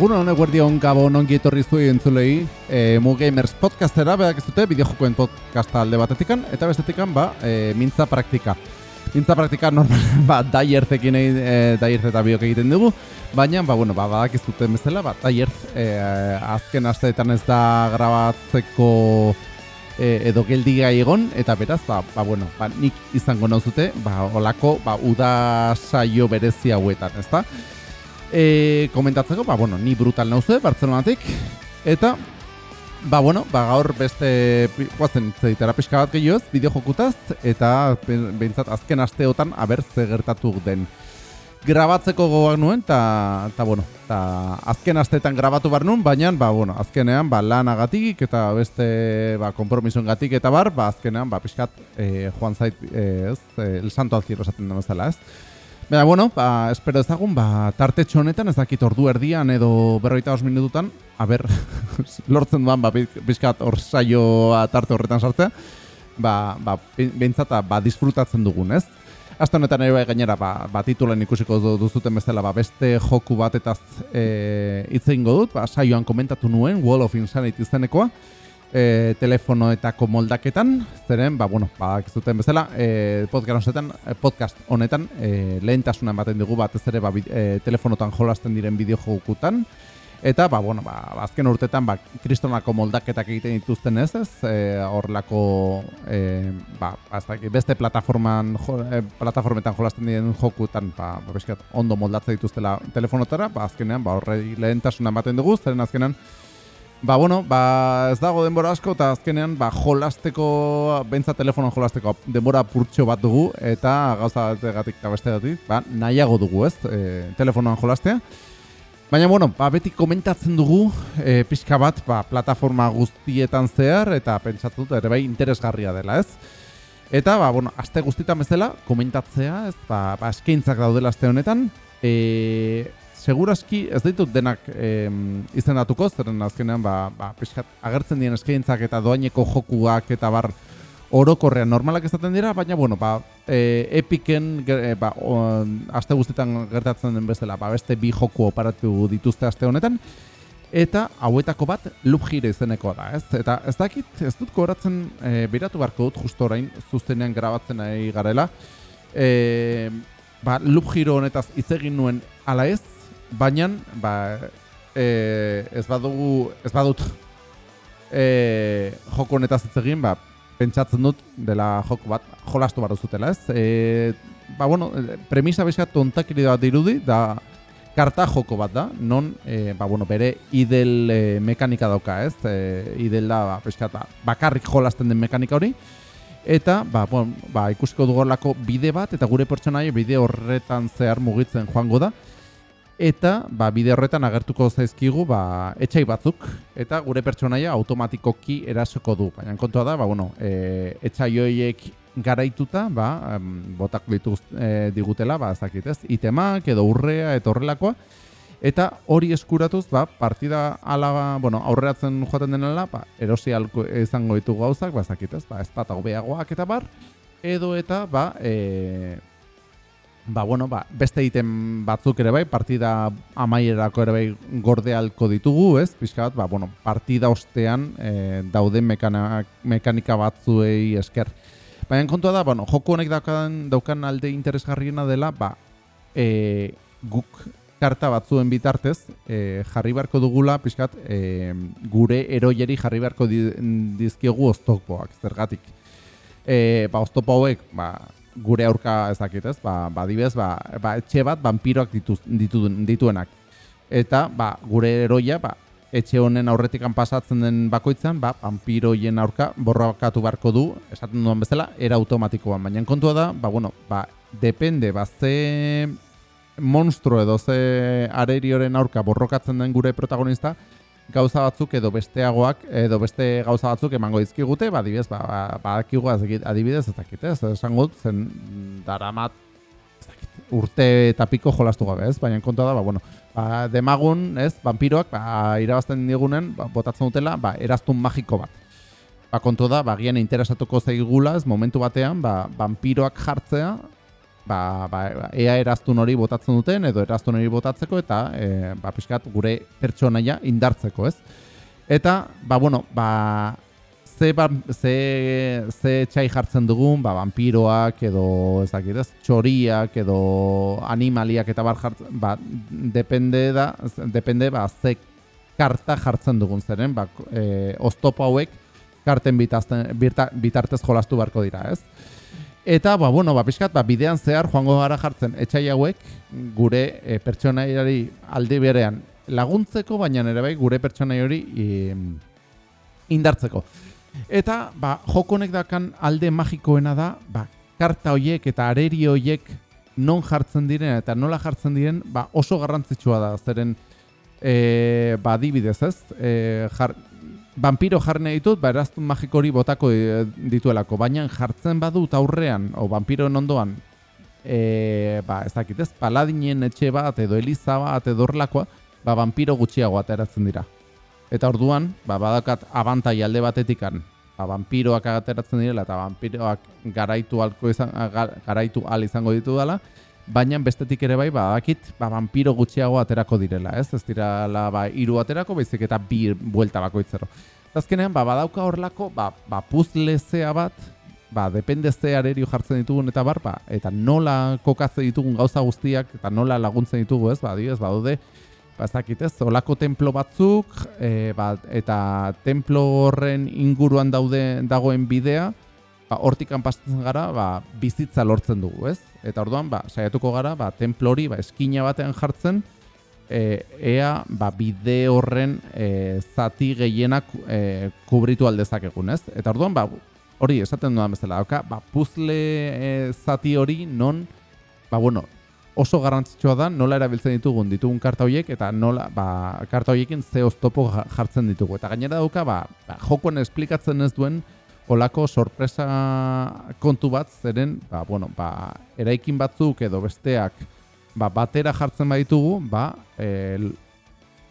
Egun honek guardion gabo nongi etorri zuen entzulei e, Mu Gamers podcastera, bedak ez dute, bideojokoen podcasta alde batetikan Eta bestetikan, ba, e, mintza praktika Mintza praktika normal, ba, daiertekin egin, e, daiert eta biok egiten dugu Baina, ba, bueno, ba, badak ez duten bezala, ba, daiert e, azken asteetan ez da grabatzeko e, edo geldi egon Eta beraz, ba, ba, bueno, ba, nik izango nauzute, ba, olako, ba, uda saio berezi hauetan, ez da? E, komentatzeko, ba, bueno, ni brutal nauze, Bartzelonatik, eta, ba, bueno, ba, gaur beste, guazen, zeitera pixka bat gehioz, bideo jokutaz, eta behintzat azken asteotan, aber, ze gertatu den. Grabatzeko gogoak nuen, eta, bueno, eta azken asteetan grabatu bar nuen, baina, ba, bueno, azkenean, ba, lanagatik, eta beste, ba, kompromisoen gatik, eta bar, ba, azkenean, ba, pixkat, e, joan zait, e, ez, e, el santo alziro esaten den bezala, ez? Baina, bueno, ba, espero ezagun, ba, tarte honetan ez dakit ordu erdian edo berroita os minututan, ber, lortzen duan, ba, bizkat hor saioa tarte horretan sartzea, ba, ba, behintzata, ba, disfrutatzen dugun, ez? Azta honetan ere bai gainera, ba, ba titulen ikusiko duzuten bezala, ba, beste joku bat eta e, dut, ba, saioan komentatu nuen, Wall of Insanity izenekoa, e, telefonoetako moldaketan, zeren, ba, bueno, ba, zuten bezala, e, podcast honetan, e, podcast honetan e, lehentasunan baten dugu batez ere ba, e, telefonotan jolasten diren bideo jokutan, eta, ba, bueno, ba, azken urtetan, ba, kristonako moldaketak egiten dituzten ez, ez, e, horrelako, e, ba, beste plataforman, jo, e, plataformetan jolasten diren jokutan, ba, ba, ondo moldatzen dituztela telefonotara, ba, azkenean, ba, horre lehentasunan baten dugu, zeren azkenean, Ba, bueno, ba, ez dago denbora asko eta azkenean ba, jolasteko, bentsa telefonoan jolasteko denbora purtxo bat dugu eta gauza bategatik eta bestegatik, ba, nahiago dugu ez, e, telefonoan jolastea. Baina, bueno, ba, beti komentatzen dugu e, pixka bat ba, plataforma guztietan zehar eta pentsatzen dut ere bai interesgarria dela ez. Eta, ba, bueno, aste guztietan bezala komentatzea, ez, ba, ba eskeintzak daudela aste honetan, e, Segurazki ez ditut denak eh, izendatuko, zeren azkenean ba, ba, pixkat, agertzen dien eskaintzak eta doaineko jokuak eta bar orokorrean normalak izaten dira, baina bueno, ba, e, epiken e, ba, aste guztietan gertatzen den bezala, ba, beste bi joku operatu dituzte aste honetan, eta hauetako bat loop jire izeneko da, ez? Eta ez dakit, ez dut kobratzen e, biratu barko dut justo orain zuztenean grabatzen ari garela, e, ba, loop giro honetaz hitz egin nuen ala ez, baina ba, e, ez badugu ez badut e, joko honetaz hitz egin ba, pentsatzen dut dela joko bat jolastu bat zutela ez? E, ba, bueno, premisa bezka tontakiri bat dirudi da karta joko bat da non e, ba, bueno, bere idel e, mekanika dauka ez? E, idel da ba, peskata, bakarrik jolasten den mekanika hori. Eta, ba, bon, ba, ikusiko dugolako bide bat, eta gure pertsonaia bide horretan zehar mugitzen joango da eta ba, bide horretan agertuko zaizkigu ba, etxai batzuk. Eta gure pertsonaia automatikoki erasoko du. Baina kontua da, ba, bueno, e, etxai horiek garaituta, ba, botak dituz e, digutela, ba, ezakit ez, itemak edo urrea eta horrelakoa, eta hori eskuratuz, ba, partida ala, bueno, aurreratzen joaten denela, ba, erosi alko izango ditu gauzak, ba, ezakit ez, ba, ez bat eta bar, edo eta, ba, e, ba, bueno, ba, beste egiten batzuk ere bai, partida amaierako ere bai gorde alko ditugu, ez? Pizka bat, ba, bueno, partida ostean e, dauden mekanika batzuei esker. Baina kontua da, bueno, joko honek daukan, daukan alde interesgarriena dela, ba, e, guk karta batzuen bitartez, e, jarri beharko dugula, pixkat, e, gure eroieri jarri beharko dizkiegu oztopoak, zergatik. E, ba, oztopo hauek, ba, gure aurka ezakit ez, ba, ba, dibez, ba, ba, etxe bat vampiroak ditu, ditu, dituenak. Eta ba, gure eroia, ba, etxe honen aurretikan pasatzen den bakoitzan, ba, vampiroien aurka borrakatu beharko du, esaten duan bezala, era automatikoan. Baina kontua da, ba, bueno, ba, depende, ba, ze monstro edo ze arerioren aurka borrokatzen den gure protagonista, gauza batzuk edo besteagoak edo beste gauza batzuk emango dizkigute, ba adibidez, ba badakigu ba, adibidez ez dakit, ez? Esango zen daramat urte eta piko jolastu gabe, ez? Baina kontua da, ba bueno, ba demagun, ez? Vampiroak ba irabazten digunen, ba, botatzen dutela, ba eraztun magiko bat. Ba kontua da, ba gian interesatuko zaigula, ez momentu batean, ba vampiroak jartzea ba, ba, ea eraztun hori botatzen duten, edo eraztun hori botatzeko, eta e, ba, pixkat gure pertsonaia indartzeko, ez? Eta, ba, bueno, ba, ze, ba, ze, ze txai jartzen dugun, ba, vampiroak edo, ez dakit, ez, txoriak edo animaliak eta bar jartzen, ba, depende da, depende, ba, ze karta jartzen dugun zeren, ba, e, oztopo hauek karten bitazten, bitartez jolastu barko dira, ez? Eta, ba, bueno, ba, pixkat, ba, bidean zehar joango gara jartzen etxai hauek gure e, pertsonaiari alde berean laguntzeko, baina ere bai gure pertsonai hori e, indartzeko. Eta, ba, joko honek dakan alde magikoena da, ba, karta hoiek eta areri hoiek non jartzen diren eta nola jartzen diren, ba, oso garrantzitsua da, zeren, e, ba, dibidez ez, e, jar, vampiro jarne ditut, ba, eraztun magiko hori botako dituelako, baina jartzen badut aurrean, o vampiroen ondoan, e, ba, ez dakit ez, paladinen etxe bat, edo eliza bat, edo horrelakoa, ba, vampiro gutxiago ateratzen dira. Eta orduan, ba, badakat abantai alde batetikan, ba, vampiroak ateratzen direla eta vampiroak garaitu alko izan, garaitu al izango ditu dela, baina bestetik ere bai, badakit, ba, vampiro gutxiago aterako direla, ez? Ez direla, ba, iru aterako, baizik eta bi buelta bakoitzero. Azkenean, ba, badauka horlako, ba, ba, puzlezea bat, ba, depende ze jartzen ditugun eta bar, ba, eta nola kokatzen ditugun gauza guztiak, eta nola laguntzen ditugu, ez? Ba, ez, badaude, ba, ez dakit ez, olako templo batzuk, e, ba, eta templo horren inguruan daude dagoen bidea, ba, hortikan pasatzen gara, ba, bizitza lortzen dugu, ez? Eta orduan, ba, saiatuko gara, ba, templo hori, ba, eskina batean jartzen, e, ea, ba, bide horren e, zati gehienak e, kubritu aldezak egun, ez? Eta orduan, ba, hori, esaten duan bezala, dauka, ba, puzle e, zati hori non, ba, bueno, oso garrantzitsua da nola erabiltzen ditugun ditugun karta horiek eta nola ba, karta horiekin ze oztopo jartzen ditugu. Eta gainera dauka ba, ba, jokoen esplikatzen ez duen olako sorpresa kontu bat zeren ba, bueno, ba, eraikin batzuk edo besteak ba, batera jartzen baditugu ba, e,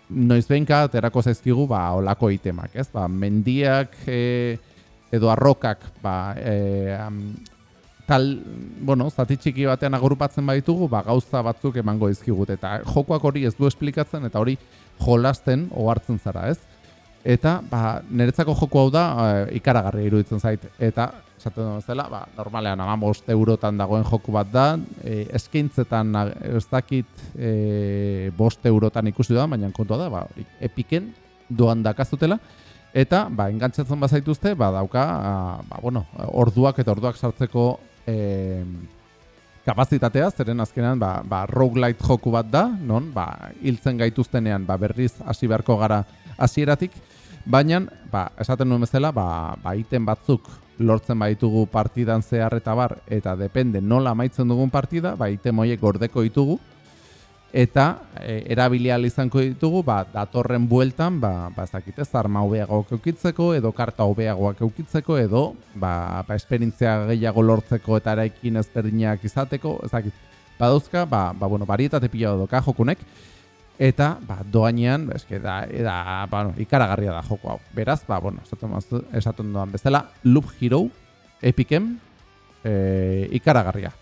noiz behinka aterako zaizkigu ba, olako itemak. Ez? Ba, mendiak e, edo arrokak ba, e, tal, bueno, zati txiki batean agrupatzen baditugu, ba, gauza batzuk emango izkigut. Eta jokoak hori ez du esplikatzen, eta hori jolasten ohartzen zara, ez? Eta, ba, niretzako joko hau da, e, ikaragarri iruditzen zait. Eta, esaten duen zela, ba, normalean, ama bost eurotan dagoen joku bat da, e, eskaintzetan ez dakit e, bost eurotan ikusi da, baina kontua da, ba, epiken doan dakazutela, Eta, ba, engantzatzen bazaituzte, ba, dauka, ba, bueno, orduak eta orduak sartzeko e, kapazitatea, zeren azkenean ba, ba, roguelite joku bat da, non, ba, hiltzen gaituztenean ba, berriz hasi beharko gara hasieratik, baina ba, esaten nuen bezala, ba, ba, iten batzuk lortzen baitugu partidan zehar eta bar, eta depende nola maitzen dugun partida, ba, iten moiek gordeko ditugu, eta e, erabilial izango ditugu ba, datorren bueltan ba, ba ez dakit ez arma hobeagoak eukitzeko edo karta hobeagoak eukitzeko edo ba, ba esperientzia gehiago lortzeko eta eraikin ezberdinak izateko ez dakit. Baduzka ba, ba bueno barietate pila doka jokunek eta ba doainean eske da eda ba no, ikaragarria da joko hau beraz ba bueno esaten esaten doan bezala loop hero epicem e, ikaragarria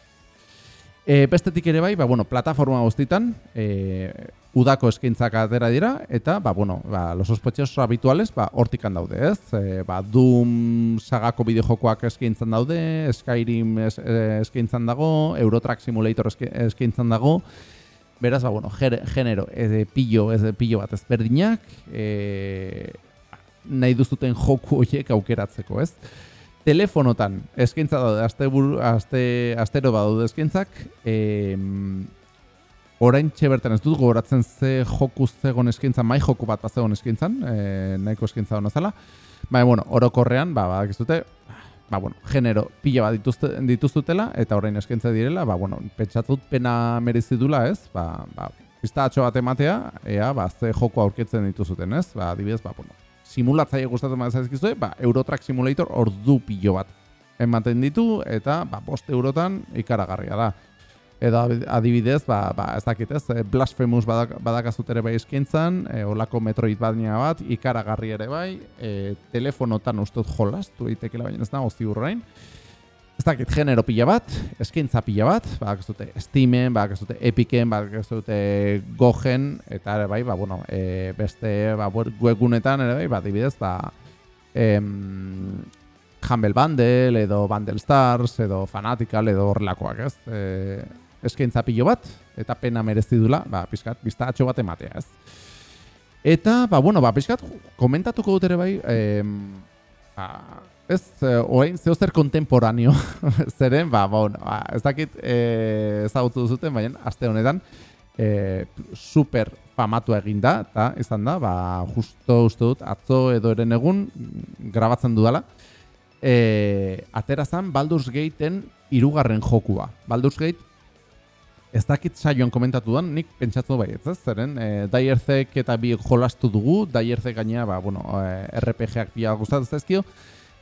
E, bestetik ere bai, ba, bueno, plataforma guztitan, e, udako eskaintzak atera dira, eta, ba, bueno, ba, los sospechosos habituales, ba, hortikan daude, ez? E, ba, Doom sagako bideojokoak eskaintzan daude, Skyrim es, eskaintzan dago, Eurotrack Simulator eskaintzan dago, beraz, ba, bueno, genero, ez pillo, ez pillo bat ezberdinak, e, nahi duzuten joku horiek aukeratzeko, ez? telefonotan eskaintza daude aste buru, aste astero badaude eskaintzak eh orain bertan ez dut gogoratzen ze joku zegon eskaintza mai joku bat bazegon eskaintzan eh nahiko eskaintza ona zela bai bueno orokorrean ba badakizute ba bueno genero pila bat dituzte dituzutela eta orain eskaintza direla ba bueno pentsatut pena merezi dula ez ba ba pistatxo bat ematea ea ba ze joko aurketzen dituzuten ez ba adibidez ba bueno simulatzaile gustatzen bada zaizkizue, ba, Eurotrack Simulator ordu pilo bat ematen ditu eta ba, bost eurotan ikaragarria da. Edo adibidez, ba, ba, ez dakit ez, eh, Blasphemous badak, badakazut ere bai eskintzan, e, olako Metroid bat, ikaragarri ere bai, e, telefonotan ustot jolastu eitekela baina ez da, ozi urrain. Ez dakit, genero pila bat, eskaintza pila bat, ba, ez Steamen, ba, ez dute Epicen, ba, ez Gogen, eta ere bai, ba, bueno, e, beste ba, webgunetan ere bai, ba, dibidez, ba, em, Humble Bundle, edo Bundle Stars, edo Fanatical, edo horrelakoak, ez? E, eskaintza pilo bat, eta pena merezi dula, ba, pizkat, bizta atxo bat ematea, ez? Eta, ba, bueno, ba, pizkat, komentatuko dut ere bai, em, ba, Ez, uh, oain zeo zer kontemporaneo, zeren, ba, bon, ba, ez dakit e, ezagutu duzuten, baina, aste honetan, e, super famatu egin da, eta izan da, ba, justo uste dut, atzo edo eren egun, grabatzen dudala, e, aterazan Baldur's Gateen irugarren jokua. Baldur's Gate, ez dakit saioan komentatu duan, nik pentsatu bai, ez ez, zeren, e, Daierzek eta bi jolastu dugu, Daierzek gainea, ba, bueno, RPG-ak pila gustatzen zaizkio,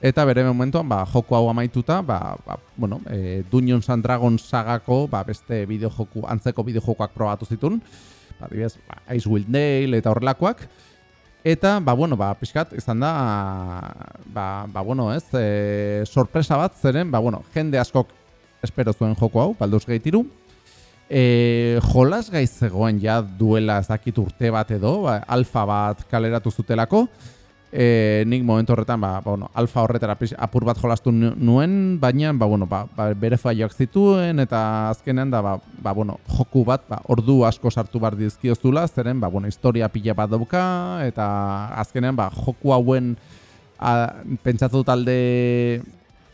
Eta bere momentuan, ba, joko hau amaituta, ba, ba, bueno, e, Dungeons and Dragons sagako, ba, beste bideojoku, antzeko bideojokoak probatu zitun. Ba, dibes, ba, Icewind Dale eta horrelakoak. Eta, ba, bueno, ba, pixkat, izan da, ba, ba, bueno, ez, e, sorpresa bat, zeren, ba, bueno, jende askok espero zuen joko hau, Baldur's Gate iru. E, jolas gaiz zegoen ja duela ezakit urte bat edo, ba, alfa bat kaleratu zutelako. E, nik momentu horretan, ba, ba, bueno, alfa horretara apur bat jolastu nuen, baina ba, bueno, ba, ba, bere faioak zituen, eta azkenean da, ba, ba, bueno, joku bat, ba, ordu asko sartu bar dizkiozula, zeren, ba, bueno, historia pila bat dauka, eta azkenean, ba, joku hauen a, pentsatu talde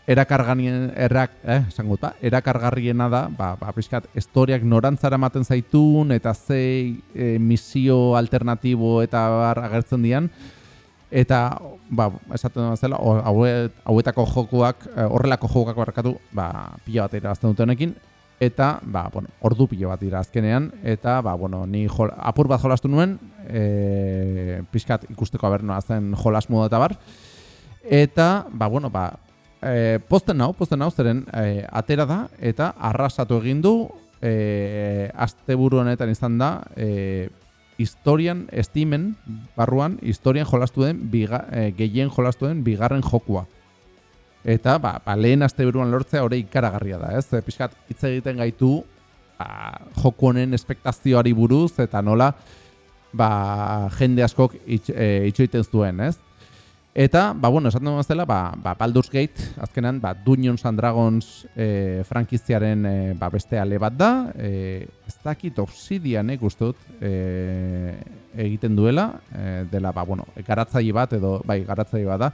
erakarganien, errak, eh, ba, erakargarriena da, ba, ba, pixkat, historiak norantzara ematen zaitun, eta ze e, misio alternatibo eta bar agertzen dian, Eta, ba, esaten dut zela, hauetako jokuak, eh, horrelako jokuak barkatu, ba, pila bat irazten dutenekin, eta, ba, bueno, ordu pila bat dira azkenean, eta, ba, bueno, ni jol, apur bat jolastu nuen, e, pixkat ikusteko abernoa zen jolas modu eta bar, eta, ba, bueno, ba, e, posten nau, posten nau, zeren e, atera da, eta arrasatu egin du, e, azte honetan izan da, e, historian estimen barruan historian jolastu den biga, e, gehien jolastu den bigarren jokua. Eta ba, ba lehen asteburuan lortzea hori ikaragarria da, ez? E, Piskat hitz egiten gaitu ba, joku honen espektazioari buruz eta nola ba, jende askok itxoiten zuen, ez? Eta, ba, bueno, esaten duen zela, ba, ba, Baldur's Gate, azkenan, ba, Dungeons and Dragons e, frankiziaren e, ba, beste ale bat da. E, ez dakit obsidianek uste dut e, egiten duela, e, dela, ba, bueno, garatzaile bat, edo, bai, garatzaile bat da,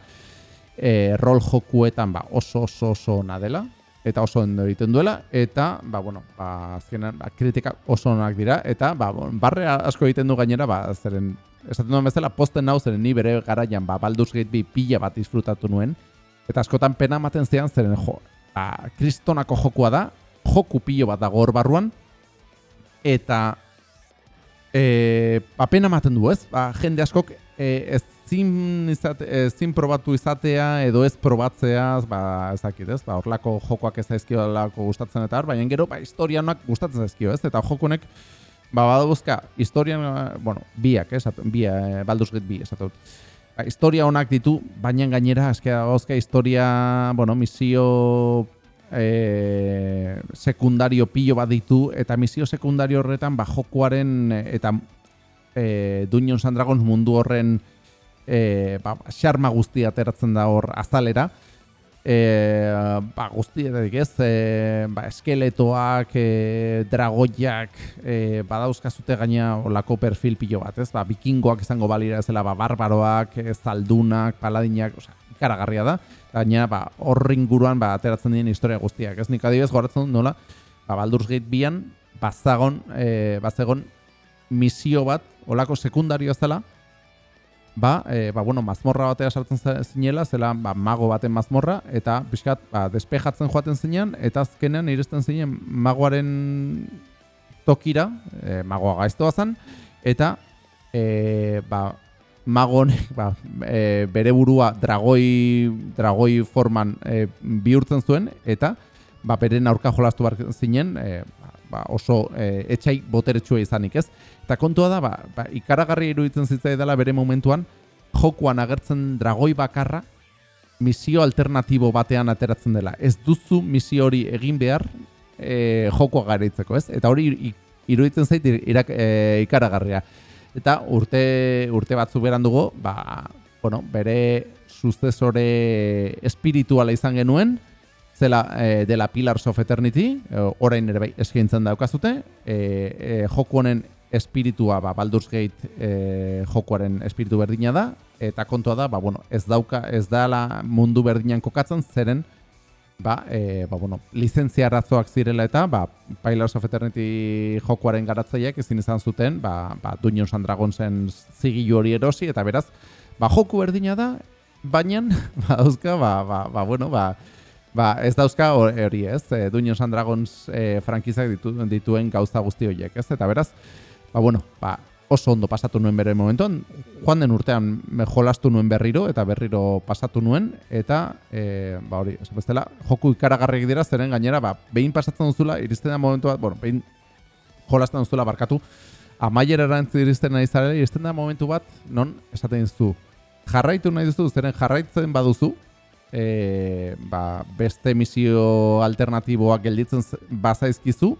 e, rol jokuetan ba, oso oso oso ona dela, eta oso ondo egiten duela, eta, ba, bueno, ba, azkenan, ba, kritika oso onak dira, eta, ba, barre asko egiten du gainera, ba, zeren, esaten duen bezala, posten nau zeren ni bere garaian ba, Baldur's Gate bi pila bat disfrutatu nuen. Eta askotan pena ematen zean zeren jo, ba, kristonako jokua da, joku pilo bat dago hor barruan, eta e, ba, pena ematen du ez, ba, jende askok e, ez zin, izate, zin probatu izatea edo ez probatzea, ba, ezakit ez, ba, orlako jokoak ez daizkio gustatzen eta hor, baina gero, ba, historianak gustatzen zaizkio ez, eta jokunek, Ba, baduzka, historian, bueno, biak, eh, bia, eh, Baldur's Gate bi, esatut. Ba, historia honak ditu, baina gainera, eske baduzka, historia, bueno, misio eh, sekundario pilo bat ditu, eta misio sekundario horretan, ba, jokuaren, eh, eta eh, Dungeons and Dragons mundu horren, eh, ba, xarma guztia ateratzen da hor azalera, e, ba, guztietek ez, e, ba, eskeletoak, e, dragoiak, e, badauzkazute gaina olako perfil pilo bat, ez, ba, bikingoak izango balira ezela, ba, barbaroak, zaldunak, paladinak, oza, ikaragarria da, gaina, ba, horrin guruan, ba, ateratzen dien historia guztiak, ez, nik adibez, goratzen dut nola, ba, Baldur's Gate bian, bazagon, e, bazagon, misio bat, olako sekundario zela, ba, e, ba, bueno, mazmorra batea sartzen zinela, zela ba, mago baten mazmorra, eta pixkat ba, despejatzen joaten zinean, eta azkenean iristen zinen magoaren tokira, e, magoa gaiztoa zen, eta e, ba, magon ba, e, bere burua dragoi, dragoi forman e, bihurtzen zuen, eta ba, beren aurka jolastu bar zinen, e, ba, oso e, etxai boteretsua izanik ez. Eta kontua da, ba, ba, ikaragarri iruditzen zitzai dela bere momentuan, jokuan agertzen dragoi bakarra, misio alternatibo batean ateratzen dela. Ez duzu misio hori egin behar e, jokoa garaitzeko, ez? Eta hori iruditzen zait irak, e, ikaragarria. Eta urte, urte batzu beran dugu, ba, bueno, bere sustesore espirituala izan genuen, zela e, dela Pillars of Eternity, e, orain ere bai eskaintzen daukazute, e, e, joku honen espiritua, ba, Baldur's Gate e, jokuaren espiritu berdina da, eta kontua da, ba, bueno, ez dauka, ez da mundu berdinan kokatzen, zeren, ba, e, ba, bueno, lizentzia ratzoak zirela eta, ba, Pillars of Eternity jokuaren garatzaileak ezin izan zuten, ba, ba, Dungeons and Dragonsen zigilu hori erosi, eta beraz, ba, joku berdina da, baina, ba, dauzka, ba, ba, ba, bueno, ba, ba, ez dauzka hori ez, e, Dungeons and Dragons e, frankizak ditu, dituen gauza guzti horiek, ez, eta beraz, ba, bueno, ba, oso ondo pasatu nuen bere momentuan, joan den urtean jolastu nuen berriro, eta berriro pasatu nuen, eta, e, ba hori, esapestela, joku ikaragarrik dira, zeren gainera, ba, behin pasatzen duzula, iristen da momentu bat, bueno, behin jolasten duzula barkatu, amaier erantzi iristen nahi zara, iristen da momentu bat, non, esaten zu, jarraitu nahi duzu, zeren jarraitzen baduzu, e, ba, beste misio alternatiboak gelditzen bazaizkizu,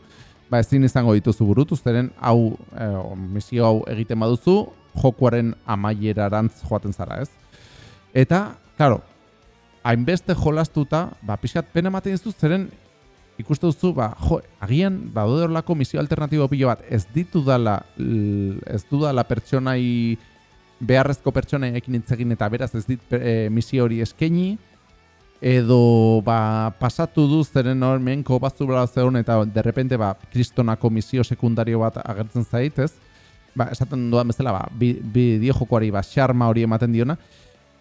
ba ezin izango dituzu burutu, zeren hau e, misio hau egiten baduzu, jokuaren amaierarantz joaten zara, ez? Eta, claro, hainbeste jolastuta, ba, pixkat pena ematen dizu, zeren ikuste duzu, ba, jo, agian, ba, horlako misio alternatibo pilo bat, ez ditu dala, ez du dala pertsonai, beharrezko pertsonai ekin eta beraz ez dit e, misio hori eskeni, edo ba, pasatu du zeren hor menko bazu bela zegoen eta derrepente ba, kristonako misio sekundario bat agertzen zait, ez? Ba, esaten duan bezala, ba, bideo bi jokoari ba, xarma hori ematen diona,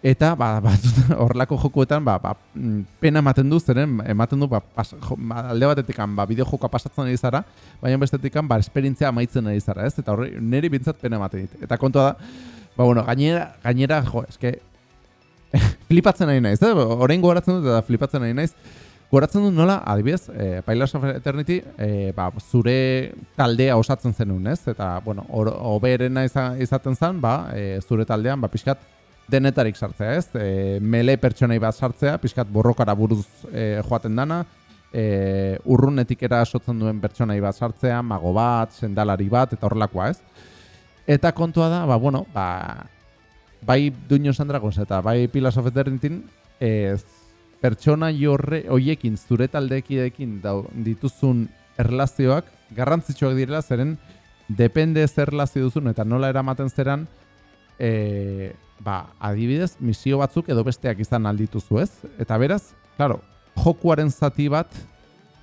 eta ba, ba, horrelako jokuetan ba, ba, mm, pena ematen du zeren ematen du ba, pas, jo, ba, alde batetik ba, bideo jokoa pasatzen ari zara, baina bestetik ba, esperientzia amaitzen ari zara, ez? Eta horri, niri bintzat pena ematen dit. Eta kontua da, ba, bueno, gainera, gainera, jo, eske, flipatzen nahi naiz, eh? orain goratzen dut eta flipatzen nahi naiz. Goratzen dut nola, adibidez, eh, Pillars of Eternity, eh, ba, zure taldea osatzen zenun, ez? Eta, bueno, oberena izaten zen, ba, eh, zure taldean, ba, pixkat, denetarik sartzea, ez? E, mele pertsonei bat sartzea, pixkat borrokara buruz e, joaten dana, e, urrunetik era asotzen duen pertsonei bat sartzea, mago bat, sendalari bat, eta horrelakoa, ez? Eta kontua da, ba, bueno, ba, bai Dungeons and Dragons eta bai Pillars of Eternity ez pertsona jorre hoiekin zure taldeekin dituzun erlazioak garrantzitsuak direla zeren depende zer erlazio duzun eta nola eramaten zeran e, ba, adibidez misio batzuk edo besteak izan aldituzu ez? Eta beraz, claro, jokuaren zati bat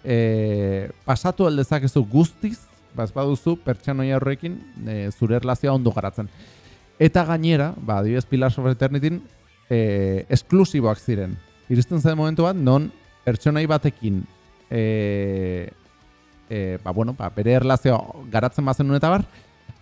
e, pasatu aldezakezu guztiz baz baduzu pertsanoia horrekin e, zure erlazioa ondo garatzen Eta gainera, ba, adibidez Pillars of Eternity, eh, esklusiboak ziren. Iristen zen momentu bat, non pertsonai batekin eh, eh, ba, bueno, ba, bere erlazioa garatzen bazen eta bar,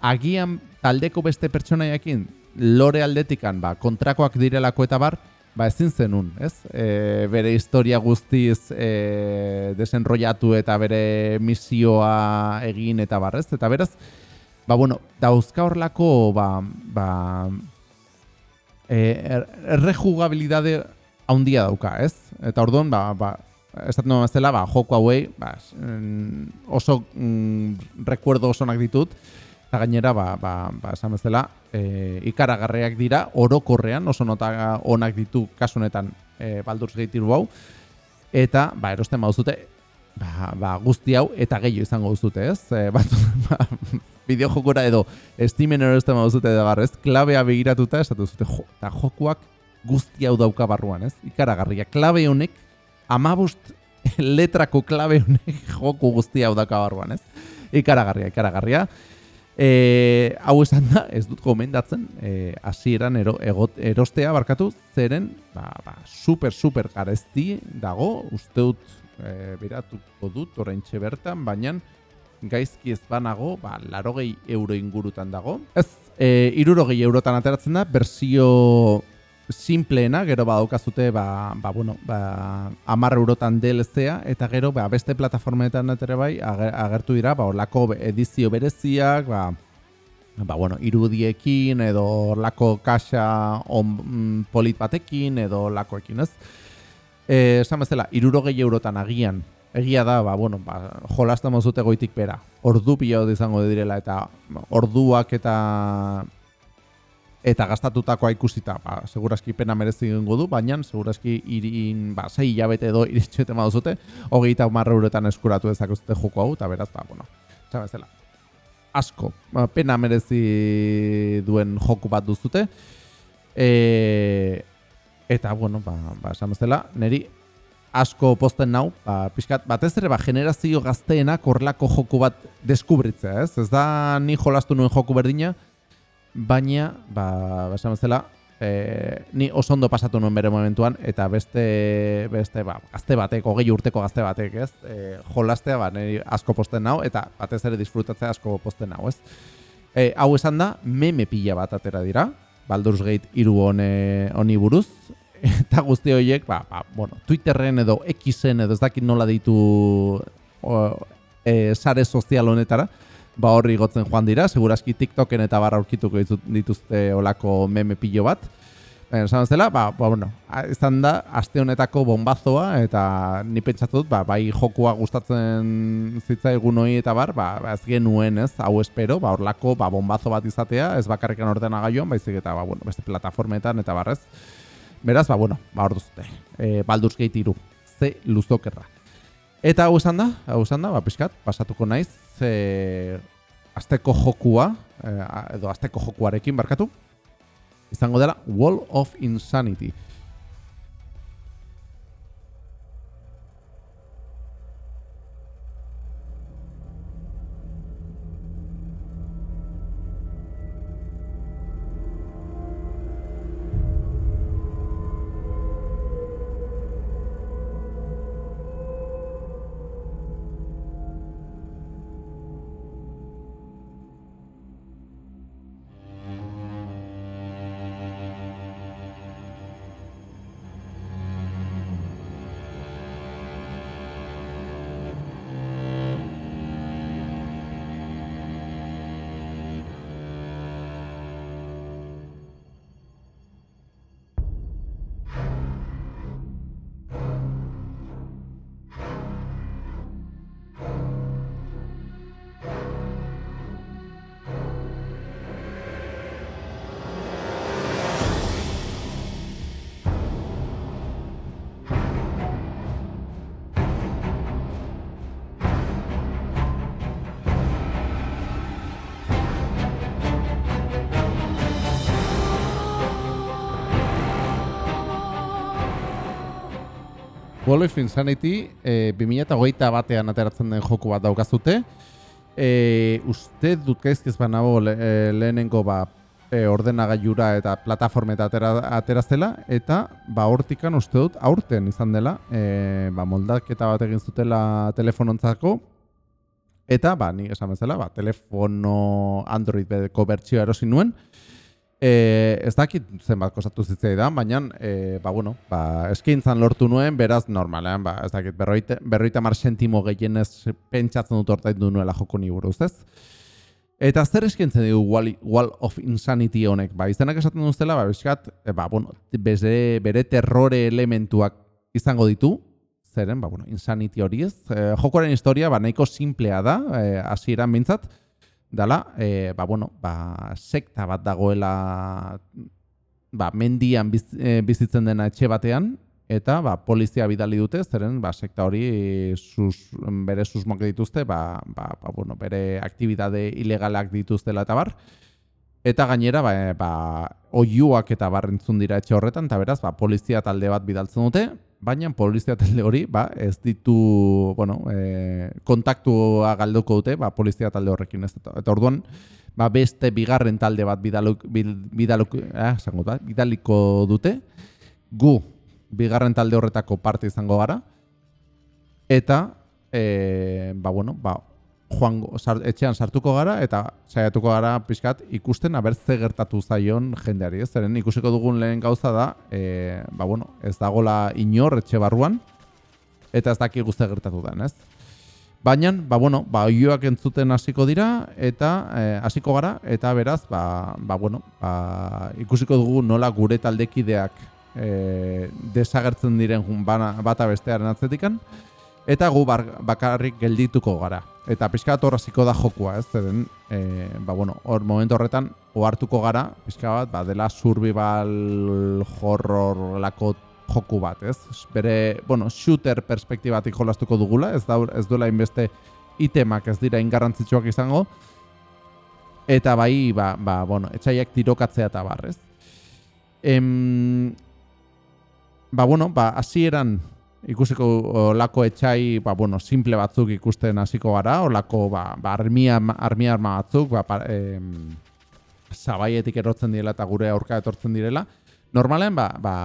agian taldeko beste pertsonaiakin lore aldetikan ba, kontrakoak direlako eta bar, ba, ezin zenun, ez? E, bere historia guztiz e, desenrollatu eta bere misioa egin eta bar, ez? Eta beraz, ba, bueno, dauzka horlako, ba, ba, e, er, errejugabilidade haundia dauka, ez? Eta orduan, ba, ba, esat nuen zela, ba, joko hauei, ba, oso mm, rekuerdo osonak ditut, eta gainera, ba, ba, ba, esan bezala, e, ikaragarreak dira, orokorrean, oso nota onak ditu kasunetan e, Baldur's Gate hau, eta, ba, erosten mauzute, ba, ba, guzti hau, eta gehiago izango duzute, ez? E, bat, ba, bideo jokura edo estimen erosten mauzute edo garrez, klabea begiratuta esatu zute, jo, eta jokuak guzti hau dauka barruan, ez? Ikaragarria, klabe honek, amabust letrako klabe honek joku guzti hau dauka barruan, ez? Ikaragarria, ikaragarria. E, hau esan da, ez dut gomendatzen, e, hasieran ero, erostea barkatu, zeren, ba, ba, super, super garezti dago, uste dut, e, beratuko dut, orain bertan, baina, gaizki ez banago, ba, larogei euro ingurutan dago. Ez, e, irurogei eurotan ateratzen da, berzio simpleena, gero ba daukazute, ba, ba, bueno, ba, amar eurotan DLC-a, eta gero ba, beste plataformetan ere bai, agertu dira, ba, olako edizio bereziak, ba, ba, bueno, irudiekin edo lako kaxa on, mm, polit batekin edo lakoekin, ez? Eh, esan bezala, irurogei eurotan agian, egia da, ba, bueno, ba, jolazta mozute goitik bera, ordu pila izango direla, eta orduak eta eta gastatutakoa ikusita, ba, segurazki pena merezi gengo du, baina segurazki irin, ba, zei hilabete edo iritsuete maduzute, hogeita marra eurotan eskuratu ezakuzte joko hau, eta beraz, ba, bueno, esan bezala, asko, ba, pena merezi duen joku bat duzute. E, eta, bueno, ba, ba, esan bezala, niri asko posten nau, ba, pixkat, batez ere, ba, generazio gazteena korlako joku bat deskubritzea, ez? Ez da ni jolastu nuen joku berdina, baina, ba, ba esan bezala, e, ni oso ondo pasatu nuen bere momentuan, eta beste, beste ba, gazte batek, hogei urteko gazte batek, ez? E, jolastea, ba, niri asko posten nau, eta batez ere disfrutatzea asko posten nau, ez? E, hau esan da, meme pila bat atera dira, Baldur's Gate iru honi buruz, eta guzti horiek, ba, ba, bueno, Twitterren edo Xen edo ez dakit nola ditu o, e, sare sozial honetara, ba horri gotzen joan dira, segurazki TikToken eta barra aurkituko dituzte olako meme pilo bat. Baina, esan zela, ba, ba, bueno, izan da, aste honetako bombazoa, eta ni pentsatu dut, ba, bai jokua gustatzen zitza egun hori eta bar, ba, ba, ez genuen, ez, hau espero, ba, horlako, ba, bombazo bat izatea, ez bakarrikan ordena gaioan, baizik eta, ba, bueno, beste plataformetan eta barrez. Beraz, ba, bueno, ba, hor duzte, e, Baldur's Gate iru, ze luzokerra. Eta hau esan da, hau esan da, ba, piskat, pasatuko naiz, e, azteko jokua, e, edo azteko jokuarekin barkatu, izango dela Wall of Insanity. Wall of Insanity e, 2008 batean ateratzen den joku bat daukazute. E, uste dut gaizkiz banago le, e, lehenengo ba, e, ordenagailura eta plataformeta atera, ateraztela, eta ba, hortikan uste dut aurten izan dela, e, ba, moldaketa bat egin zutela telefonontzako, eta ba, ni esan bezala, ba, telefono Android bertsioa erosin nuen, E, ez dakit zenbat kostatu zitzei da, baina, e, ba, bueno, ba, eskintzan lortu nuen, beraz normalean, ba, ez dakit, berroita, berroita mar sentimo gehienez pentsatzen dut hortait du nuela joko ni buruz, ez? Eta zer eskintzen dugu Wall, Wall of Insanity honek? Ba, izenak esaten duztela, ba, biskat, e, ba, bueno, bere, bere terrore elementuak izango ditu, zeren, ba, bueno, Insanity hori ez. E, jokoaren historia, ba, nahiko simplea da, e, hasieran bintzat, dala, e, ba, bueno, ba, sekta bat dagoela ba, mendian biz, e, bizitzen dena etxe batean, eta ba, polizia bidali dute, zeren ba, sekta hori sus, bere susmoak dituzte, ba, ba, ba, bueno, bere aktibitate ilegalak dituztela eta bar, Eta gainera, ba, ba, oiuak eta barrentzun dira etxe horretan, eta beraz, ba, polizia talde bat bidaltzen dute, baina polizia talde hori ba, ez ditu bueno, e, kontaktua galduko dute ba, polizia talde horrekin. Ez, eta orduan, ba, beste bigarren talde bat bidaluk, bidaluk, eh, zango, ba, bidaliko dute, gu bigarren talde horretako parte izango gara, eta e, ba, bueno, ba, joango, etxean sartuko gara eta saiatuko gara pixkat ikusten abertze gertatu zaion jendeari, ez zeren ikusiko dugun lehen gauza da, e, ba bueno, ez dagola inor etxe barruan eta ez daki guzti gertatu den, ez? Baina, ba, bueno, ba, oioak entzuten hasiko dira, eta eh, hasiko gara, eta beraz, ba, ba, bueno, ba, ikusiko dugu nola gure taldekideak eh, desagertzen diren bana, bata bestearen atzetikan, eta gu bar, bakarrik geldituko gara. Eta pixka bat hasiko da jokua, ez, zeren, eh, ba, bueno, hor momentu horretan, ohartuko gara, pixka bat, ba, dela survival horror lako joku bat, ez? Bere, bueno, shooter perspektibatik jolastuko dugula, ez da ez duela inbeste itemak ez dira ingarrantzitsuak izango. Eta bai, ba, ba bueno, etxaiak tirokatzea eta bar, ez? Em, ba, bueno, ba, hasieran ikusiko olako etxai, ba, bueno, simple batzuk ikusten hasiko gara, olako, ba, ba armia, armia arma batzuk, ba, pa, em, zabaietik erotzen direla eta gure aurka etortzen direla. Normalen, ba, ba,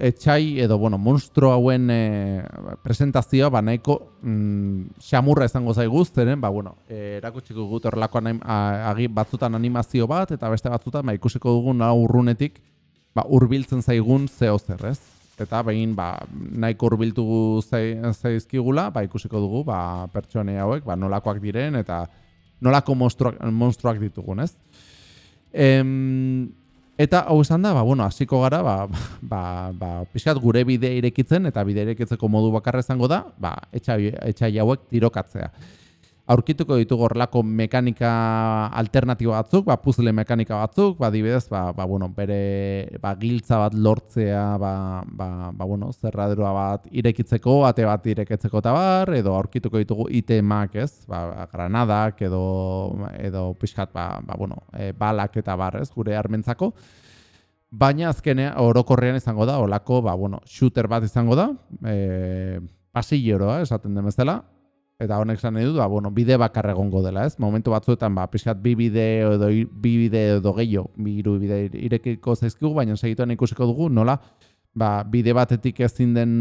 etxai edo bueno, monstro hauen e, presentazioa ba nahiko mm, xamurra izango zaigu zeren ba bueno, e, erakutsiko gut horrelako agi batzutan animazio bat eta beste batzutan ba ikusiko dugun na urrunetik ba hurbiltzen zaigun zeo zer, ez? Eta behin ba nahiko hurbiltu zaizkigula, ba ikusiko dugu ba pertsone hauek ba nolakoak diren eta nolako monstruak monstruak ditugun, ez? Em, Eta hau esan da, ba, bueno, hasiko gara, ba, ba, ba, pixkat gure bide irekitzen, eta bide irekitzeko modu bakarra izango da, ba, etxai, etxai hauek tirokatzea. Aurkituko ditugu horrelako mekanika alternatiba batzuk, ba, puzzle mekanika batzuk, ba, dibidez, ba, ba, bueno, bere ba, giltza bat lortzea, ba, ba, ba, bueno, zerraderoa bat irekitzeko, ate bat irekitzeko eta bar, edo aurkituko ditugu itemak, ez, ba, granadak, edo, edo pixkat, ba, ba, bueno, e, balak eta bar, ez, gure armentzako. Baina azkenea orokorrean izango da, olako, ba, bueno, shooter bat izango da, e, pasilloroa, esaten den bezala, eta honek zan nahi ba, bueno, bide bakar egongo dela, ez? Momentu batzuetan, ba, pixkat bi bide edo, bi bide edo gehiago, bi iru bide irekiko zaizkigu, baina segituan ikusiko dugu, nola, ba, bide batetik ezin den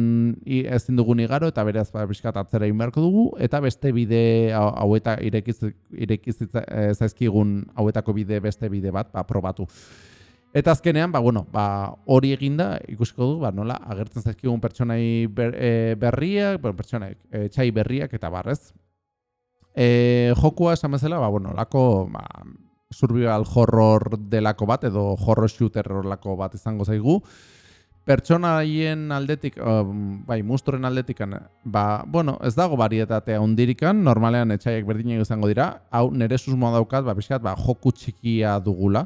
ezin dugun igaro, eta beraz, ba, pixkat atzera inberko dugu, eta beste bide haueta irekiz, irekiz eh, zaizkigun hauetako bide beste bide bat, ba, probatu. Eta azkenean, ba, bueno, ba, hori eginda ikusiko du, ba, nola, agertzen zaizkigun pertsonai ber, e, berriak, bueno, pertsonai e, txai berriak eta barrez. E, jokua esan bezala, ba, bueno, lako, ba, survival horror delako bat, edo horror shooter lako bat izango zaigu. Pertsonaien aldetik, um, bai, musturen aldetik, ba, bueno, ez dago barietatea ondirikan, normalean etxaiak berdinak izango dira, hau nire susmoa daukat, ba, pixkat, ba, joku txikia dugula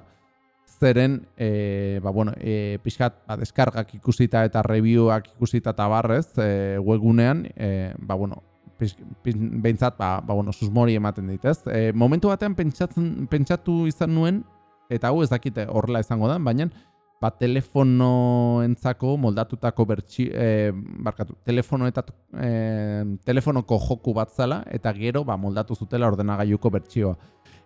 zeren e, ba, bueno, e, pixkat ba, deskargak ikusita eta reviewak ikusita eta barrez e, webunean, e, ba, bueno, behintzat, ba, ba, bueno, susmori ematen dit, ez? E, momentu batean pentsatzen, pentsatu izan nuen, eta hau ez dakite horrela izango da, baina ba, telefonoentzako moldatutako bertsi, e, barkatu, telefono eta e, telefonoko joku bat zala, eta gero ba, moldatu zutela ordenagailuko bertsioa.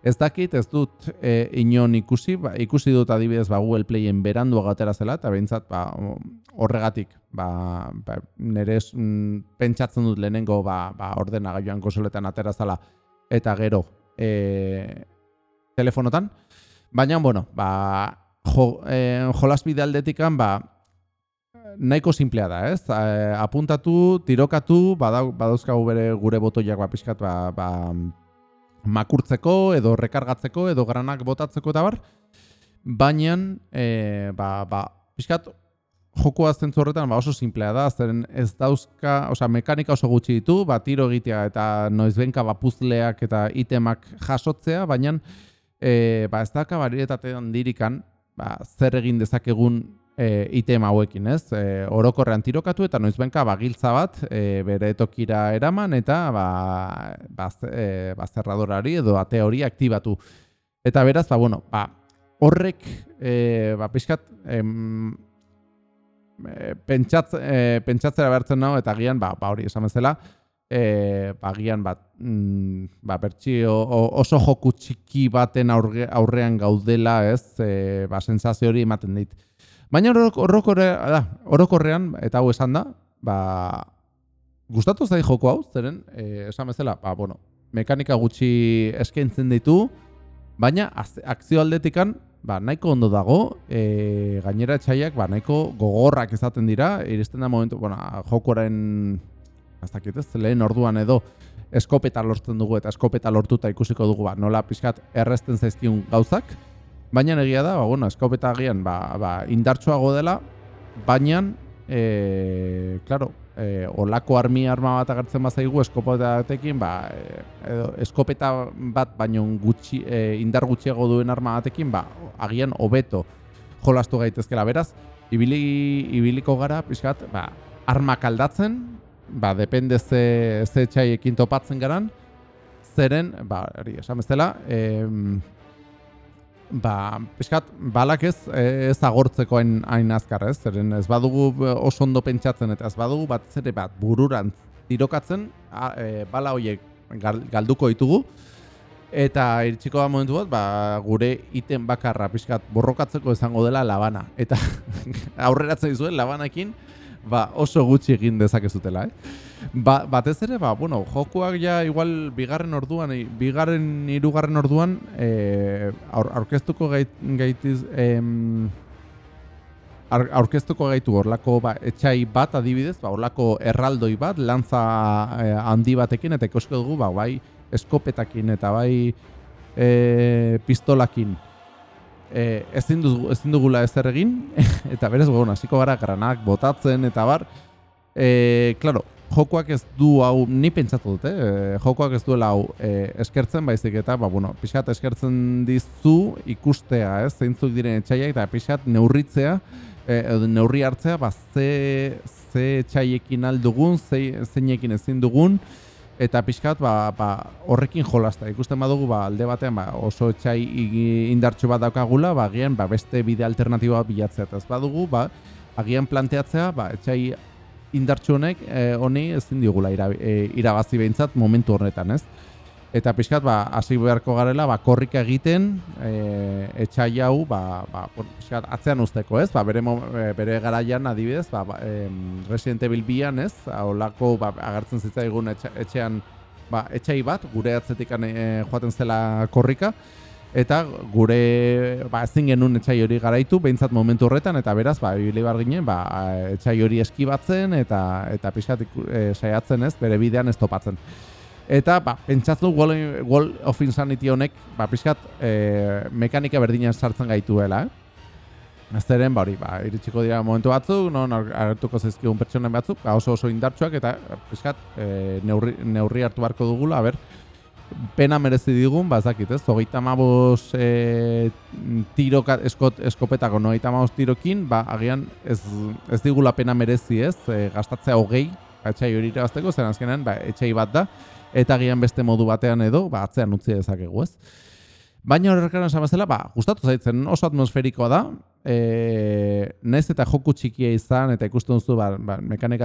Ez dakit, ez dut e, inon ikusi, ba, ikusi dut adibidez ba, Google Playen berandu agatera zela, eta behintzat ba, horregatik ba, ba, nire mm, pentsatzen dut lehenengo ba, ba, ordena gaioan konsoletan atera zela, eta gero e, telefonotan. Baina, bueno, ba, jo, e, jolas bide aldetikan, ba, nahiko simplea da, ez? E, apuntatu, tirokatu, badauzkagu bere gure botoiak ba, pixkat, ba, ba, makurtzeko edo rekargatzeko edo granak botatzeko eta bar. Baina, e, ba, ba, pixkat, joku azten horretan ba oso simplea da, zeren ez dauzka, osea, mekanika oso gutxi ditu, ba, tiro egitea eta noizbenka ba, puzleak eta itemak jasotzea, baina e, ba, ez daka barietatean dirikan, ba, zer egin dezakegun e, item hauekin, ez? E, orokorrean tirokatu eta noizbenka bagiltza bat e, bere tokira eraman eta ba, ba, e, ba zerradorari edo ate hori aktibatu. Eta beraz, ba, bueno, ba, horrek e, ba, pixkat em, e, pentsatz, e, pentsatzera behartzen nago eta gian ba, ba hori esan bezala e, ba, gian bat mm, ba, bertxio oso joku txiki baten aurrean gaudela ez e, ba, sensazio hori ematen dit. Baina orokorrean, eta hau esan da, ba, gustatu zai joko hau, zeren, e, esan bezala, ba, bueno, mekanika gutxi eskaintzen ditu, baina akzio aldetikan, ba, nahiko ondo dago, e, gainera etxaiak, ba, nahiko gogorrak izaten dira, iristen da momentu, bueno, jokoaren, ez dakit ez, lehen orduan edo, eskopeta lortzen dugu eta eskopeta lortuta ikusiko dugu ba, nola pixkat errezten zaizkiun gauzak, baina egia da, ba, bueno, eskopeta agian ba, ba, indartsuago dela, baina, e, claro, e, olako armi arma bat agertzen bazaigu eskopeta batekin, ba, e, edo, eskopeta bat baino gutxi, e, indar gutxiago duen arma batekin, ba, agian hobeto jolastu gaitezkela. Beraz, ibili, ibiliko gara, pixkat, ba, armak aldatzen, ba, depende ze, ze txaiekin topatzen garan, zeren, ba, hori, esan bezala, em, ba, pixkat, balak ez, ez agortzeko hain, hain azkar, ez? Zeren ez badugu oso ondo pentsatzen, eta ez badugu bat zere bat bururantz tirokatzen, a, e, bala horiek galduko ditugu, eta iritsiko da momentu bat, ba, gure iten bakarra pixkat borrokatzeko izango dela labana. Eta aurreratzen dizuen labanakin, ba, oso gutxi egin dezakezutela, eh? Ba, batez ere, ba, bueno, jokuak ja igual bigarren orduan, bigarren hirugarren orduan, eh, aur, aurkeztuko gait, gaitiz, em, aurkeztuko gaitu horlako ba, etxai bat adibidez, ba, horlako erraldoi bat, lantza eh, handi batekin, eta ikusko dugu, ba, bai, eskopetakin eta bai e, pistolakin. E, ezin, dugu, ezin dugula ezer egin, eta berez gogon, hasiko gara granak botatzen, eta bar, e, klaro, jokoak ez du hau, ni pentsatu dute, e, jokoak ez duela hau e, eskertzen baizik eta, ba, bueno, pixat eskertzen dizu ikustea, ez, zeintzuk diren etxaiak, eta pixat neurritzea, e, neurri hartzea, ba, ze, ze etxaiekin aldugun, ze, zeinekin ezin dugun, eta pixkat ba, ba, horrekin jolasta. Ikusten badugu ba, alde batean ba, oso etxai indartxo bat daukagula, ba, agian ba, beste bide alternatiboa bilatzea. Ez badugu, ba, agian planteatzea, ba, etxai indartxo honek eh, honi ezin digula ira, e, irabazi behintzat momentu horretan, ez? Eta pixkat, ba, hasi beharko garela, ba, korrika egiten, e, etxai hau, ba, ba, pixkat, atzean usteko, ez? Ba, bere, e, bere garaian, adibidez, ba, ba, e, Resident Evil bian, ez? Olako, ba, agertzen zitzaigun etxean, ba, etxai bat, gure atzetik e, joaten zela korrika, eta gure, ba, ezin genuen etxai hori garaitu, behintzat momentu horretan, eta beraz, ba, ibili bar ginen, ba, etxai hori eskibatzen, eta, eta pixkat, e, saiatzen, ez? Bere bidean ez topatzen. Eta, ba, pentsatzu Wall, Wall of Insanity honek, ba, pixkat, e, mekanika berdinean sartzen gaituela, eh? Azteren, ba, hori, ba, iritsiko dira momentu batzuk, non agertuko zezkigun pertsonen batzuk, ba, oso oso indartsuak, eta, pixkat, e, neurri, neurri hartu beharko dugula, ber, pena merezi digun, ba, zakit, ez, hogeita mabos e, tiro, eskot, eskopetako nogeita mabos tirokin, ba, agian, ez, ez digula pena merezi, ez, e, gastatzea hogei, etxai hori irabazteko, zen azkenean, ba, etxai bat da, eta gian beste modu batean edo, ba, atzean utzi dezakegu, ez? Baina horrekan esan bezala, ba, gustatu zaitzen oso atmosferikoa da, e, naiz eta joku txikia izan, eta ikusten duzu, ba, ba, mekanik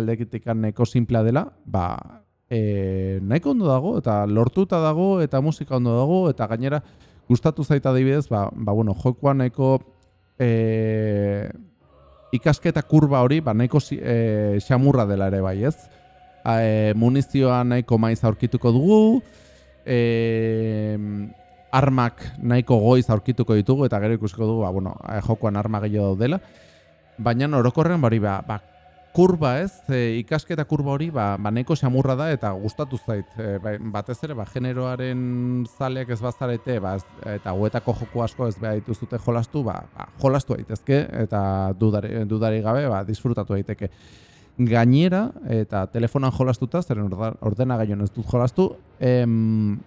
neko simplea dela, ba, e, nahiko ondo dago, eta lortuta dago, eta musika ondo dago, eta gainera, gustatu zaita adibidez, ba, ba bueno, jokoa nahiko e, ikasketa kurba hori, ba, nahiko e, xamurra dela ere bai, ez? e, munizioa nahiko maiz aurkituko dugu, e, armak nahiko goiz aurkituko ditugu, eta gero ikusiko dugu, ba, bueno, e, jokoan arma gehiago daudela, baina orokorren bari, ba, ba, kurba ez, e, ikasketa kurba hori, ba, ba nahiko xamurra da, eta gustatu zait, e, ba, batez ere, ba, generoaren zaleak ez bazarete, ba, ez, eta guetako joko asko ez beha dituzute jolastu, ba, ba, jolastu daitezke, eta dudari, dudari gabe, ba, disfrutatu daiteke. Gainera, eta telefonan jolastuta, zeren ordena gaion ez dut jolastu, em,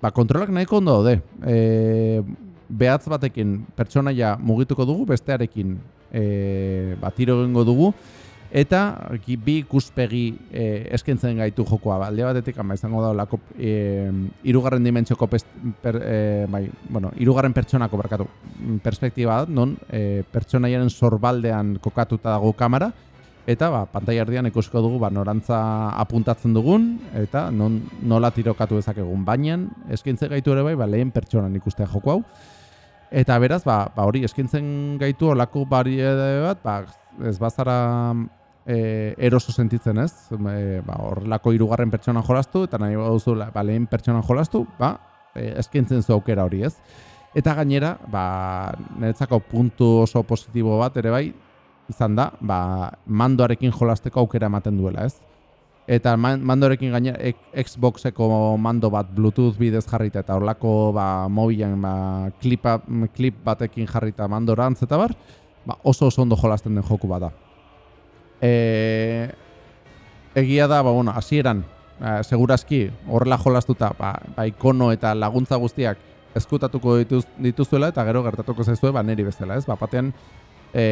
ba, kontrolak nahiko ondo daude. E, behatz batekin pertsonaia mugituko dugu, bestearekin e, ba, tiro egingo dugu, eta bi ikuspegi e, eskentzen gaitu jokoa. Ba, alde batetik, ama izango da, lako, e, irugarren dimentsioko per, e, bai, bueno, irugarren pertsonako berkatu, perspektiba non e, pertsonaiaren sorbaldean kokatuta dago kamera, Eta ba, pantai ardian ikusko dugu ba, norantza apuntatzen dugun, eta non, nola tirokatu egun baina eskintzen gaitu ere bai, ba, lehen pertsonan ikustea joko hau. Eta beraz, ba, ba hori eskintzen gaitu olako bari bat, ba, ez bazara e, eroso sentitzen ez, e, ba, horrelako irugarren pertsonan jolastu, eta nahi baduzu ba, lehen pertsonan jolastu, ba, e, eskintzen zu aukera hori ez. Eta gainera, ba, niretzako puntu oso positibo bat ere bai, izan da, ba, mandoarekin jolasteko aukera ematen duela, ez? eta mandorekin gaina Xboxeko mando bat Bluetooth bidez jarrita eta horlako ba, mobilen ba, klipa, klip batekin jarrita mandorantz eta bar, ba, oso oso ondo jolasten den joku bada. E, egia da, ba, bueno, asieran, e, segurazki horrela jolastuta, ba, ba, ikono eta laguntza guztiak eskutatuko dituz, dituzuela eta gero gertatuko zaizue ba, neri bezala, ez? Ba, batean, e,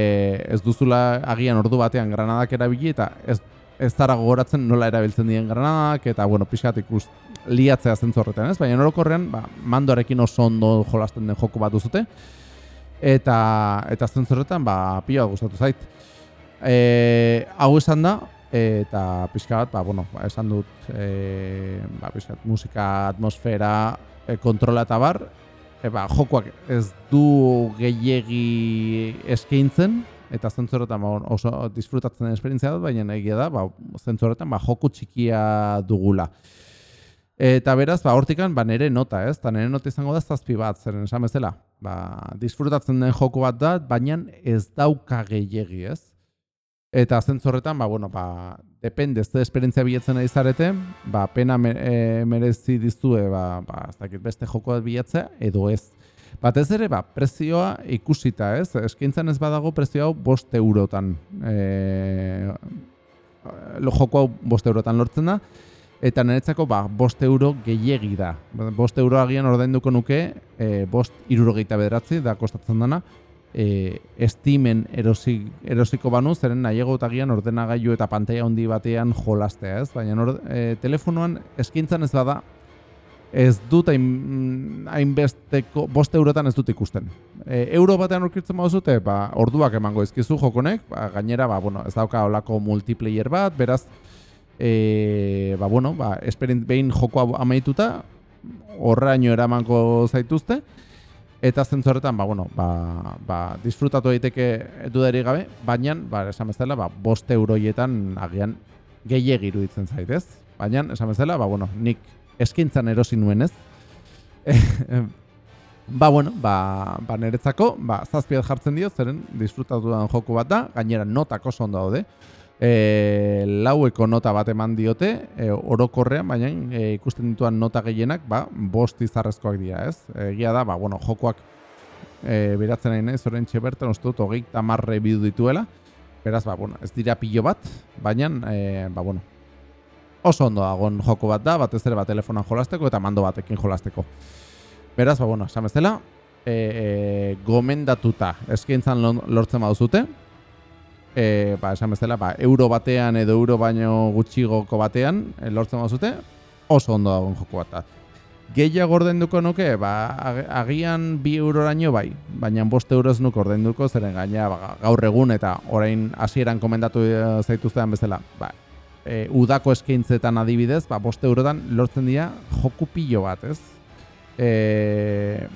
ez duzula agian ordu batean granadak erabili eta ez ez zara gogoratzen nola erabiltzen dien granadak, eta, bueno, pixkat ikus liatzea zentzu horretan, ez? Baina norokorrean, ba, mandoarekin oso ondo jolasten den joku bat duzute, eta, eta zentzu horretan, ba, pila gustatu zait. E, hau esan da, eta pixka bat, ba, bueno, ba, esan dut, e, ba, pixkat, musika, atmosfera, e, kontrola eta bar, e, ba, jokuak ez du gehiegi eskaintzen, eta zentzoretan ba, oso disfrutatzen den esperientzia dut, baina egia da, ba, zentzoretan ba, joku txikia dugula. Eta beraz, ba, hortikan, ba, nere nota, ez? Eta nere nota izango da zazpi bat, zeren esan bezala. Ba, disfrutatzen den joku bat da, baina ez dauka gehiegi, ez? Eta zentzorretan, ba, bueno, ba, depende, ez esperientzia bilatzen ari zarete, ba, pena e, merezi dizue, ba, ba, ez dakit beste joko bat bilatzea, edo ez. Batez ere, ba, prezioa ikusita, ez? Eskintzen ez badago prezio hau bost eurotan. E, lo joko hau bost eurotan lortzen da. Eta niretzako, ba, bost euro gehiegi da. Bost euro agian ordainduko nuke, e, bost irurogeita bederatzi, da kostatzen dana. E, estimen erosi, erosiko banu, zeren nahiago eta gian ordenagailu eta pantaia handi batean jolastea, ez? Baina e, telefonoan eskintzen ez bada, ez dut hainbesteko, bost eurotan ez dut ikusten. E, euro batean urkirtzen mauzute, ba, orduak emango izkizu jokonek, ba, gainera, ba, bueno, ez dauka olako multiplayer bat, beraz, e, ba, bueno, ba, esperint behin joko amaituta, horraino eramango zaituzte, eta zentzorretan, ba, bueno, ba, ba, disfrutatu daiteke dudari gabe, baina, ba, esan bezala, ba, bost euroietan agian gehiagiru ditzen zaitez. Baina, esan bezala, ba, bueno, nik eskintzan erosi nuen ez. ba, bueno, ba, ba niretzako, ba, zazpiat jartzen dio, zeren disfrutatu joku bat da, gainera notak oso ondo daude. E, laueko nota bat eman diote, e, orokorrean, baina e, ikusten dituan nota gehienak, ba, bost izarrezkoak dira, ez? Egia da, ba, bueno, jokoak e, beratzen nahi nahi, zoren txebertan, uste dut, hogeik tamarre bidu dituela, beraz, ba, bueno, ez dira pilo bat, baina, e, ba, bueno, oso ondo dagoen joko bat da, batez ere bat telefonan jolasteko eta mando batekin jolasteko. Beraz, ba, bueno, esan bezala, e, e, gomendatuta eskaintzan lortzen baduzute, e, ba, esan bezala, ba, euro batean edo euro baino gutxigoko batean e, lortzen baduzute, oso ondo dagoen joko bat. Gehiago ordenduko nuke, ba, agian bi euroraino bai, baina bost euroz nuke ordenduko, zeren gaina ba, gaur egun eta orain hasieran komendatu zaituztean bezala, ba, e, udako eskaintzetan adibidez, ba, boste eurotan lortzen dira joku pilo bat, ez? E,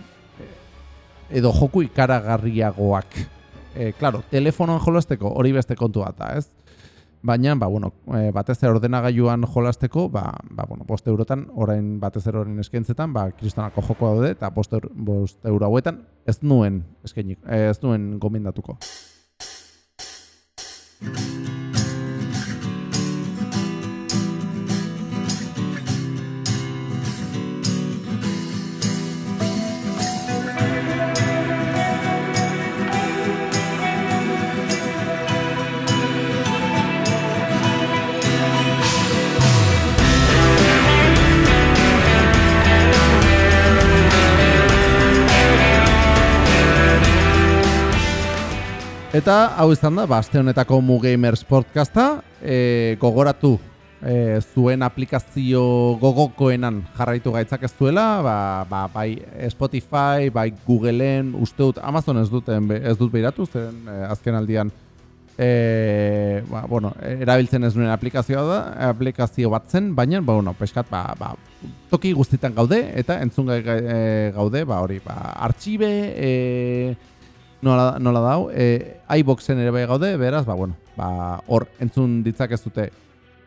edo joku ikaragarriagoak. E, claro, telefonoan jolasteko hori beste kontu bat da, ez? Baina, ba, bueno, e, batez ere ordenagailuan jolasteko, ba, ba, bueno, boste eurotan, orain batez ere orain eskaintzetan, ba, kristonako joko daude, eta boste, boste euro hauetan, ez nuen eskainik, ez nuen gomendatuko. Eta hau izan da, baste honetako Mu Gamers podcasta, e, gogoratu e, zuen aplikazio gogokoenan jarraitu gaitzak ez duela, ba, ba, bai Spotify, bai Googleen, uste dut, Amazon ez dut, ez dut behiratu, zen e, azken aldian e, ba, bueno, erabiltzen ez duen aplikazioa da, aplikazio bat zen, baina, ba, bueno, peskat, ba, ba, toki guztitan gaude, eta entzun e, gaude, ba, hori, ba, artxibe, e, nola, nola dau, e, iBoxen ere bai gaude, beraz, ba, bueno, ba, hor entzun ditzak ez dute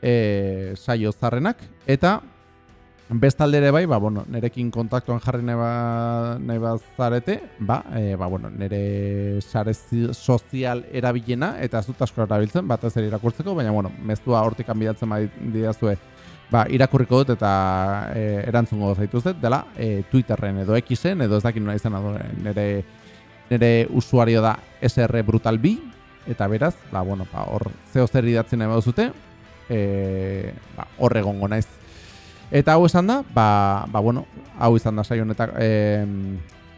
e, saio zarrenak, eta Bestalde ere bai, ba, bueno, nerekin kontaktuan jarri nahi, ba, nahi bazarete, ba, e, ba, bueno, nere sare sozial erabilena, eta ez dut asko erabiltzen, bat ez irakurtzeko, baina, bueno, meztua hortik bidatzen bai didazue, ba, irakurriko dut eta e, erantzungo zaituzet, dela e, Twitterren edo Xen, edo ez dakit nuna izan nere, nere usuario da SR Brutal B, eta beraz, ba, bueno, ba, hor zeo zer idatzen nahi baduzute, e, ba, hor egongo naiz. Eta hau esan da, ba, ba bueno, hau izan da saio honetak, e,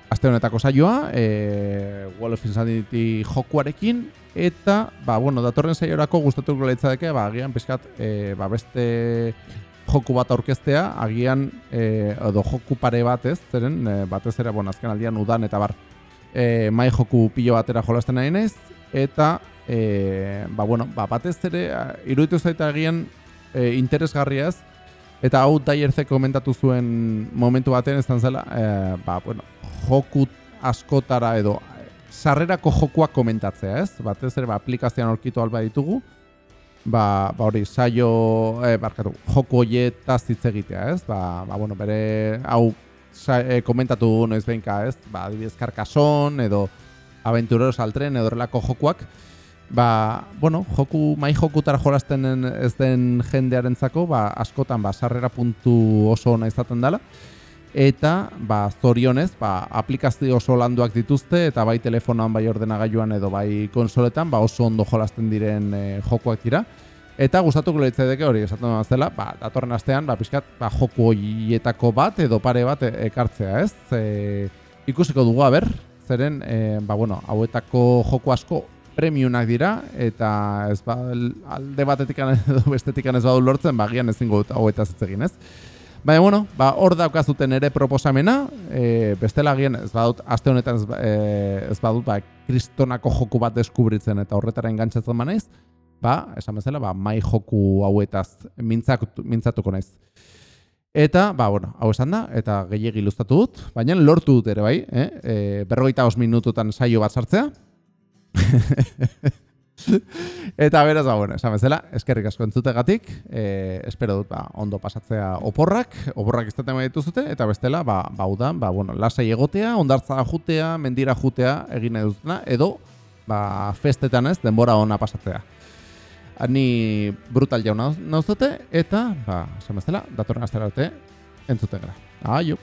aste honetako saioa, e, Wall of Insanity jokuarekin, eta, ba, bueno, datorren saiorako gustatuko leitzadeke, ba, agian pizkat, e, ba, beste joku bat aurkeztea, agian, e, edo joku pare bat ez, zeren, e, batez ere, bueno, azken aldian udan, eta bar, e, mai joku pilo batera jolasten nahi naiz, eta, e, ba, bueno, ba, batez ere, iruditu zaita agian, e, interesgarria ez, Eta hau daierze komentatu zuen momentu batean ezan zela, e, ba, bueno, joku askotara edo sarrerako jokuak komentatzea, ez? Batez ere, ba, aplikazioan orkitu alba ditugu, ba, ba hori, saio, e, barkatu, joku hoietaz hitz egitea, ez? Ba, ba, bueno, bere, hau e, komentatu noiz behinka, ez? Ba, adibidez, karkason, edo aventureros altren, edo relako jokuak, ba, bueno, joku, mai jokutara jolasten ez den jendearentzako, ba, askotan ba, sarrera puntu oso ona izaten dela. Eta, ba, zorionez, ba, aplikazio oso landuak dituzte, eta bai telefonoan, bai ordenagailuan edo bai konsoletan, ba, oso ondo jolasten diren e, jokuak dira. Eta gustatuko leitzedeke hori esaten dut zela, ba, datorren astean, ba, pixkat, ba, joku hoietako bat edo pare bat e, ekartzea, ez? E, ikusiko dugu, ber, zeren, e, ba, bueno, hauetako joku asko premiunak dira eta ez ba, alde batetik edo bestetik ez badu lortzen bagian ezingo dut hau eta egin, ez? Baina, bueno, ba, hor daukazuten ere proposamena, e, bestela agian ez badut, aste honetan ez, ba, e, ez badut, ba, kristonako joku bat deskubritzen eta horretara engantzatzen manaiz, ba, esan bezala, ba, mai joku hauetaz mintzatuko naiz. Eta, ba, bueno, hau esan da, eta gehiagi ilustatu dut, baina lortu dut ere bai, eh? e, berrogeita os minututan saio bat sartzea, Eta beraz, ba, bueno, esan bezala, eskerrik asko entzutegatik, e, espero dut, ba, ondo pasatzea oporrak, oporrak izaten bai dituzute, eta bestela, ba, baudan, ba, bueno, lasai egotea, ondartza jutea, mendira jutea, egin nahi dutena, edo, ba, festetan ez, denbora ona pasatzea. Ni brutal jauna nauzute, eta, ba, esan bezala, datorren astera entzuten gara. Aio!